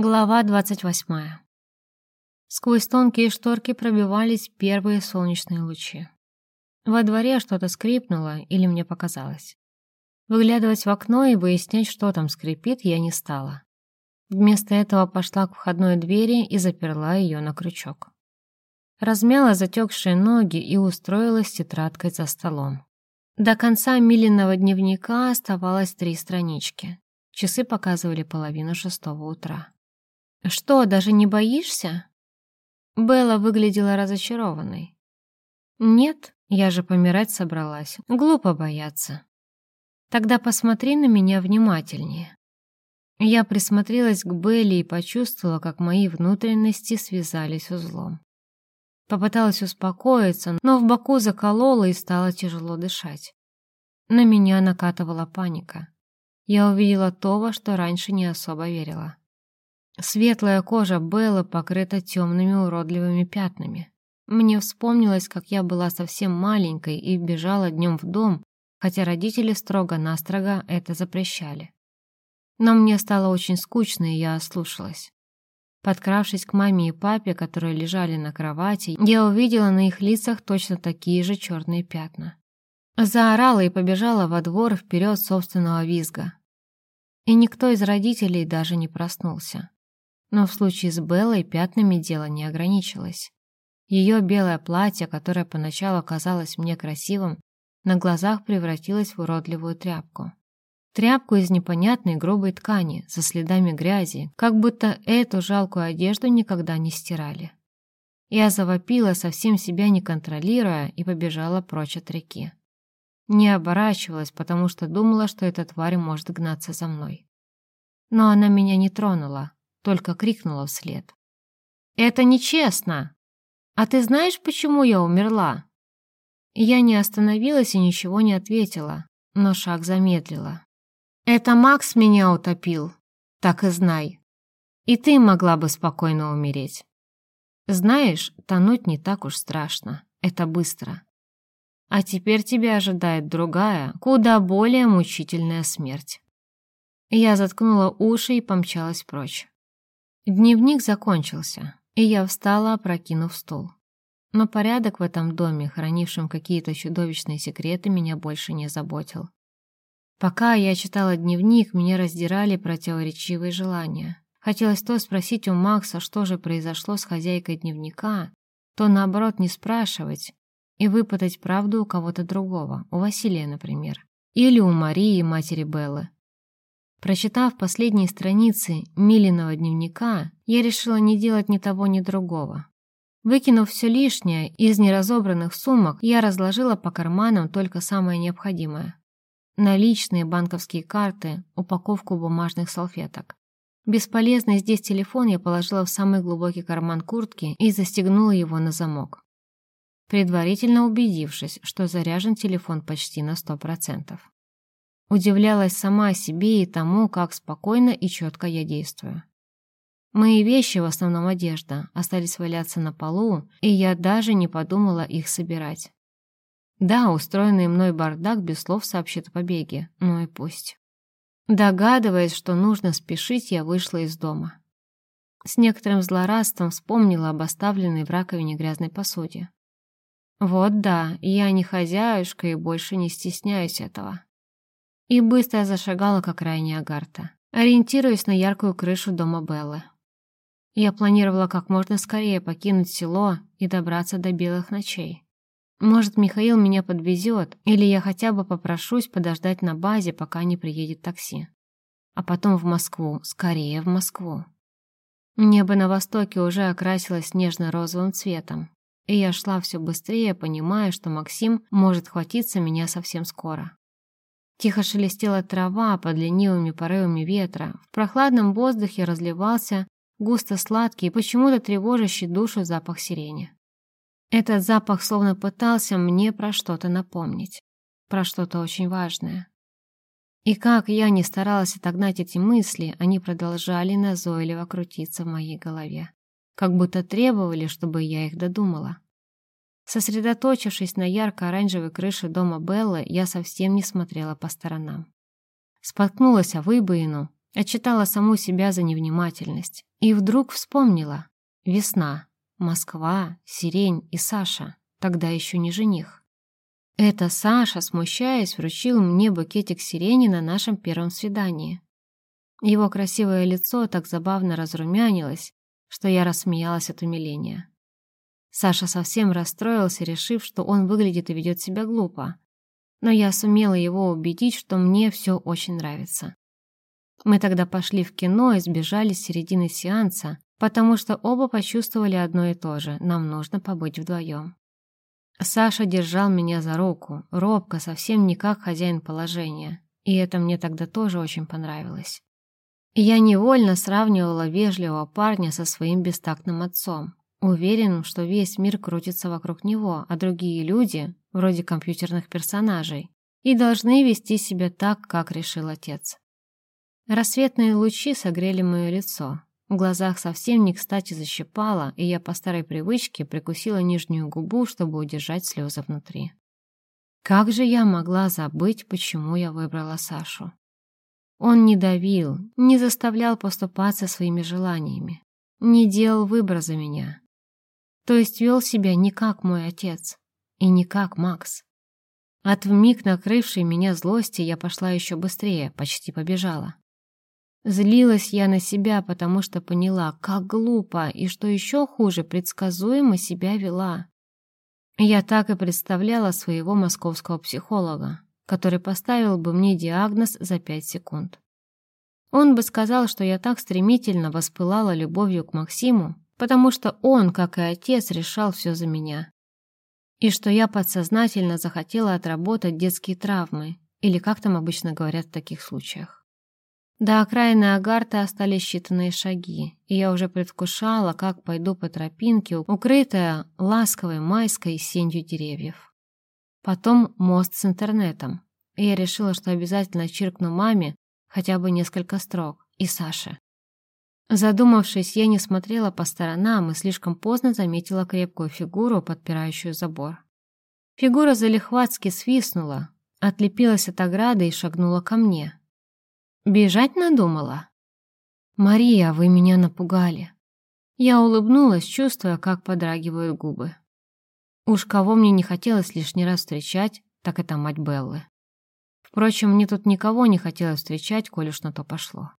Глава двадцать восьмая. Сквозь тонкие шторки пробивались первые солнечные лучи. Во дворе что-то скрипнуло или мне показалось. Выглядывать в окно и выяснять, что там скрипит, я не стала. Вместо этого пошла к входной двери и заперла ее на крючок. Размяла затекшие ноги и устроилась тетрадкой за столом. До конца Милиного дневника оставалось три странички. Часы показывали половину шестого утра. «Что, даже не боишься?» Белла выглядела разочарованной. «Нет, я же помирать собралась. Глупо бояться». «Тогда посмотри на меня внимательнее». Я присмотрелась к Белле и почувствовала, как мои внутренности связались узлом. Попыталась успокоиться, но в боку заколола и стало тяжело дышать. На меня накатывала паника. Я увидела то, во что раньше не особо верила. Светлая кожа Беллы покрыта темными уродливыми пятнами. Мне вспомнилось, как я была совсем маленькой и бежала днем в дом, хотя родители строго-настрого это запрещали. Но мне стало очень скучно, и я ослушалась. Подкравшись к маме и папе, которые лежали на кровати, я увидела на их лицах точно такие же черные пятна. Заорала и побежала во двор вперед собственного визга. И никто из родителей даже не проснулся. Но в случае с Беллой пятнами дело не ограничилось. Ее белое платье, которое поначалу казалось мне красивым, на глазах превратилось в уродливую тряпку. Тряпку из непонятной грубой ткани, со следами грязи, как будто эту жалкую одежду никогда не стирали. Я завопила, совсем себя не контролируя, и побежала прочь от реки. Не оборачивалась, потому что думала, что эта тварь может гнаться за мной. Но она меня не тронула, только крикнула вслед. «Это нечестно! А ты знаешь, почему я умерла?» Я не остановилась и ничего не ответила, но шаг замедлила. «Это Макс меня утопил, так и знай. И ты могла бы спокойно умереть. Знаешь, тонуть не так уж страшно, это быстро. А теперь тебя ожидает другая, куда более мучительная смерть». Я заткнула уши и помчалась прочь. Дневник закончился, и я встала, опрокинув стул. Но порядок в этом доме, хранившем какие-то чудовищные секреты, меня больше не заботил. Пока я читала дневник, меня раздирали противоречивые желания. Хотелось то спросить у Макса, что же произошло с хозяйкой дневника, то наоборот не спрашивать и выпытать правду у кого-то другого, у Василия, например, или у Марии, матери Беллы. Прочитав последние страницы Милиного дневника, я решила не делать ни того, ни другого. Выкинув все лишнее из неразобранных сумок, я разложила по карманам только самое необходимое. Наличные банковские карты, упаковку бумажных салфеток. Бесполезный здесь телефон я положила в самый глубокий карман куртки и застегнула его на замок. Предварительно убедившись, что заряжен телефон почти на сто процентов. Удивлялась сама себе и тому, как спокойно и четко я действую. Мои вещи, в основном одежда, остались валяться на полу, и я даже не подумала их собирать. Да, устроенный мной бардак без слов сообщит о побеге, ну и пусть. Догадываясь, что нужно спешить, я вышла из дома. С некоторым злорадством вспомнила об оставленной в раковине грязной посуде. Вот да, я не хозяюшка и больше не стесняюсь этого и быстро зашагала к окраине Агарта, ориентируясь на яркую крышу дома Беллы. Я планировала как можно скорее покинуть село и добраться до белых ночей. Может, Михаил меня подвезет, или я хотя бы попрошусь подождать на базе, пока не приедет такси. А потом в Москву, скорее в Москву. Небо на востоке уже окрасилось нежно-розовым цветом, и я шла все быстрее, понимая, что Максим может хватиться меня совсем скоро. Тихо шелестела трава под ленивыми порывами ветра. В прохладном воздухе разливался густо сладкий и почему-то тревожащий душу запах сирени. Этот запах словно пытался мне про что-то напомнить, про что-то очень важное. И как я не старалась отогнать эти мысли, они продолжали назойливо крутиться в моей голове, как будто требовали, чтобы я их додумала. Сосредоточившись на ярко-оранжевой крыше дома Беллы, я совсем не смотрела по сторонам. Споткнулась о выбоину, Отчитала саму себя за невнимательность. И вдруг вспомнила. Весна, Москва, Сирень и Саша. Тогда еще не жених. Это Саша, смущаясь, вручил мне букетик сирени на нашем первом свидании. Его красивое лицо так забавно разрумянилось, что я рассмеялась от умиления. Саша совсем расстроился, решив, что он выглядит и ведет себя глупо. Но я сумела его убедить, что мне все очень нравится. Мы тогда пошли в кино и сбежали с середины сеанса, потому что оба почувствовали одно и то же – нам нужно побыть вдвоем. Саша держал меня за руку, робко, совсем не как хозяин положения, и это мне тогда тоже очень понравилось. Я невольно сравнивала вежливого парня со своим бестактным отцом, уверенным, что весь мир крутится вокруг него, а другие люди, вроде компьютерных персонажей, и должны вести себя так, как решил отец. Рассветные лучи согрели мое лицо. В глазах совсем не кстати защипало, и я по старой привычке прикусила нижнюю губу, чтобы удержать слезы внутри. Как же я могла забыть, почему я выбрала Сашу? Он не давил, не заставлял поступаться своими желаниями, не делал выбор за меня. То есть вел себя не как мой отец и не как Макс. От вмиг накрывшей меня злости я пошла еще быстрее, почти побежала. Злилась я на себя, потому что поняла, как глупо и, что еще хуже, предсказуемо себя вела. Я так и представляла своего московского психолога, который поставил бы мне диагноз за пять секунд. Он бы сказал, что я так стремительно воспылала любовью к Максиму, потому что он, как и отец, решал все за меня. И что я подсознательно захотела отработать детские травмы, или как там обычно говорят в таких случаях. До окраины Агарта остались считанные шаги, и я уже предвкушала, как пойду по тропинке, укрытая ласковой майской сенью деревьев. Потом мост с интернетом, и я решила, что обязательно чиркну маме хотя бы несколько строк, и Саше. Задумавшись, я не смотрела по сторонам и слишком поздно заметила крепкую фигуру, подпирающую забор. Фигура залихватски свистнула, отлепилась от ограды и шагнула ко мне. Бежать надумала? Мария, вы меня напугали. Я улыбнулась, чувствуя, как подрагивают губы. Уж кого мне не хотелось лишний раз встречать, так это мать Беллы. Впрочем, мне тут никого не хотелось встречать, коль уж на то пошло.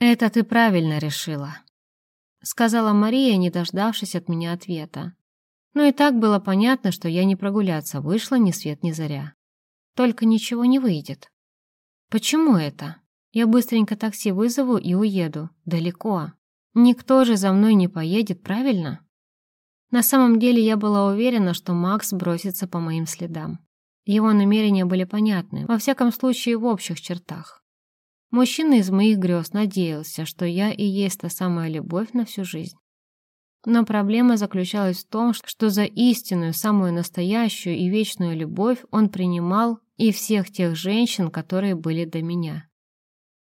«Это ты правильно решила», — сказала Мария, не дождавшись от меня ответа. Но и так было понятно, что я не прогуляться вышла ни свет ни заря. Только ничего не выйдет. Почему это? Я быстренько такси вызову и уеду. Далеко. Никто же за мной не поедет, правильно? На самом деле я была уверена, что Макс бросится по моим следам. Его намерения были понятны, во всяком случае в общих чертах. Мужчина из моих грез надеялся, что я и есть та самая любовь на всю жизнь. Но проблема заключалась в том, что за истинную, самую настоящую и вечную любовь он принимал и всех тех женщин, которые были до меня.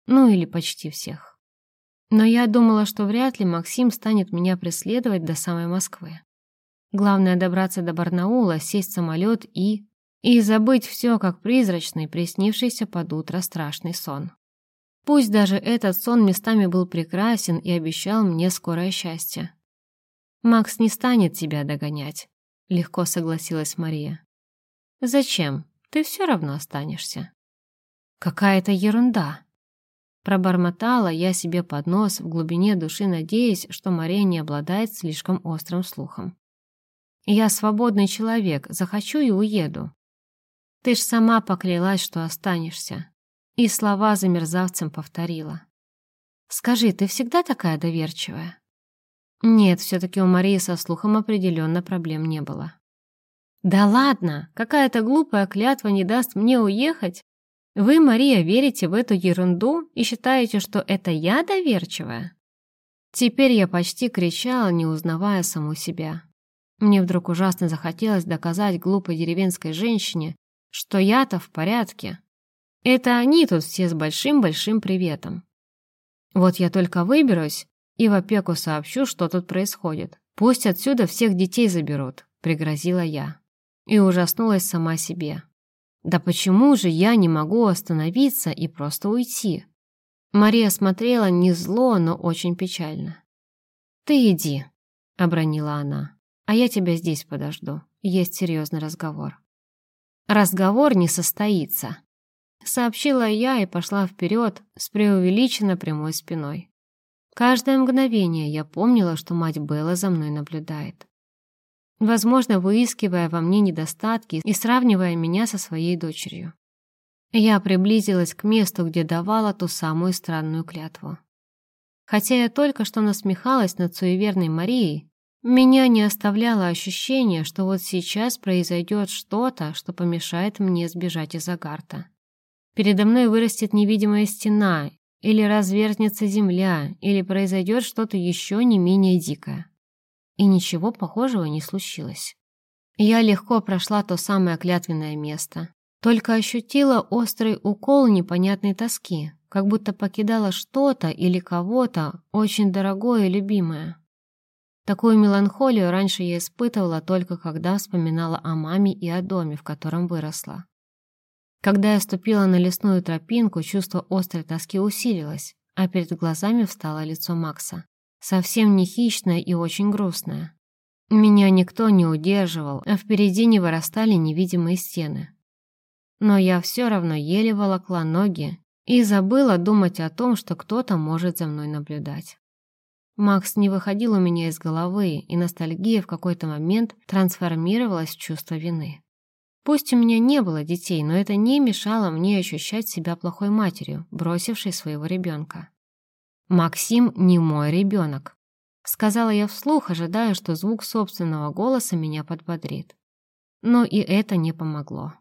Ну или почти всех. Но я думала, что вряд ли Максим станет меня преследовать до самой Москвы. Главное добраться до Барнаула, сесть в самолет и... И забыть все, как призрачный, приснившийся под утро страшный сон. Пусть даже этот сон местами был прекрасен и обещал мне скорое счастье. «Макс не станет тебя догонять», — легко согласилась Мария. «Зачем? Ты все равно останешься». «Какая-то ерунда», Пробормотала я себе под нос, в глубине души надеясь, что Мария не обладает слишком острым слухом. «Я свободный человек, захочу и уеду». «Ты ж сама поклялась, что останешься». И слова за мерзавцем повторила. «Скажи, ты всегда такая доверчивая?» Нет, все-таки у Марии со слухом определенно проблем не было. «Да ладно, какая-то глупая клятва не даст мне уехать?» Вы, Мария, верите в эту ерунду и считаете, что это я доверчивая? Теперь я почти кричала, не узнавая саму себя. Мне вдруг ужасно захотелось доказать глупой деревенской женщине, что я-то в порядке. Это они тут все с большим-большим приветом. Вот я только выберусь и в опеку сообщу, что тут происходит. Пусть отсюда всех детей заберут, пригрозила я. И ужаснулась сама себе. Да почему же я не могу остановиться и просто уйти? Мария смотрела не зло, но очень печально. «Ты иди», — обронила она, — «а я тебя здесь подожду. Есть серьезный разговор». «Разговор не состоится», — сообщила я и пошла вперед с преувеличенно прямой спиной. Каждое мгновение я помнила, что мать Белла за мной наблюдает. Возможно, выискивая во мне недостатки и сравнивая меня со своей дочерью. Я приблизилась к месту, где давала ту самую странную клятву. Хотя я только что насмехалась над суеверной Марией, меня не оставляло ощущение, что вот сейчас произойдет что-то, что помешает мне сбежать из Агарта. Передо мной вырастет невидимая стена, или разверзнется земля, или произойдет что-то еще не менее дикое. И ничего похожего не случилось. Я легко прошла то самое клятвенное место, только ощутила острый укол непонятной тоски, как будто покидала что-то или кого-то очень дорогое и любимое. Такую меланхолию раньше я испытывала только когда вспоминала о маме и о доме, в котором выросла. Когда я ступила на лесную тропинку, чувство острой тоски усилилось, а перед глазами встало лицо Макса. Совсем не хищное и очень грустное. Меня никто не удерживал, а впереди не вырастали невидимые стены но я все равно еле волокла ноги и забыла думать о том, что кто-то может за мной наблюдать. Макс не выходил у меня из головы, и ностальгия в какой-то момент трансформировалась в чувство вины. Пусть у меня не было детей, но это не мешало мне ощущать себя плохой матерью, бросившей своего ребенка. «Максим не мой ребенок», — сказала я вслух, ожидая, что звук собственного голоса меня подбодрит. Но и это не помогло.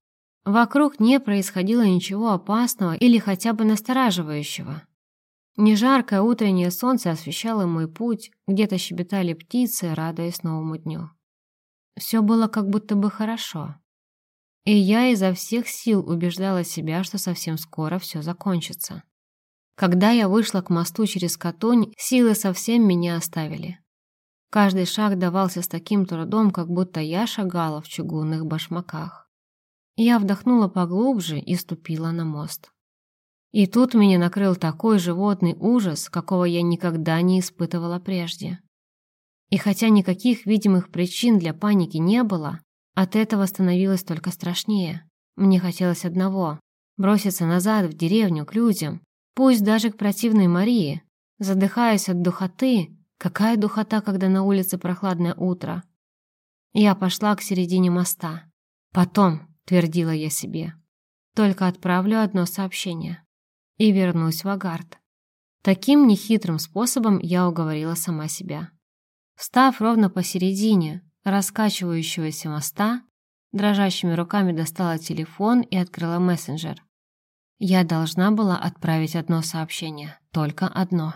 Вокруг не происходило ничего опасного или хотя бы настораживающего. Нежаркое утреннее солнце освещало мой путь, где-то щебетали птицы, радуясь новому дню. Все было как будто бы хорошо. И я изо всех сил убеждала себя, что совсем скоро все закончится. Когда я вышла к мосту через Катунь, силы совсем меня оставили. Каждый шаг давался с таким трудом, как будто я шагала в чугунных башмаках. Я вдохнула поглубже и ступила на мост. И тут меня накрыл такой животный ужас, какого я никогда не испытывала прежде. И хотя никаких видимых причин для паники не было, от этого становилось только страшнее. Мне хотелось одного — броситься назад в деревню к людям, пусть даже к противной Марии, задыхаясь от духоты. Какая духота, когда на улице прохладное утро? Я пошла к середине моста. Потом, твердила я себе. Только отправлю одно сообщение и вернусь в Агард. Таким нехитрым способом я уговорила сама себя. Встав ровно посередине раскачивающегося моста, дрожащими руками достала телефон и открыла мессенджер. Я должна была отправить одно сообщение, только одно.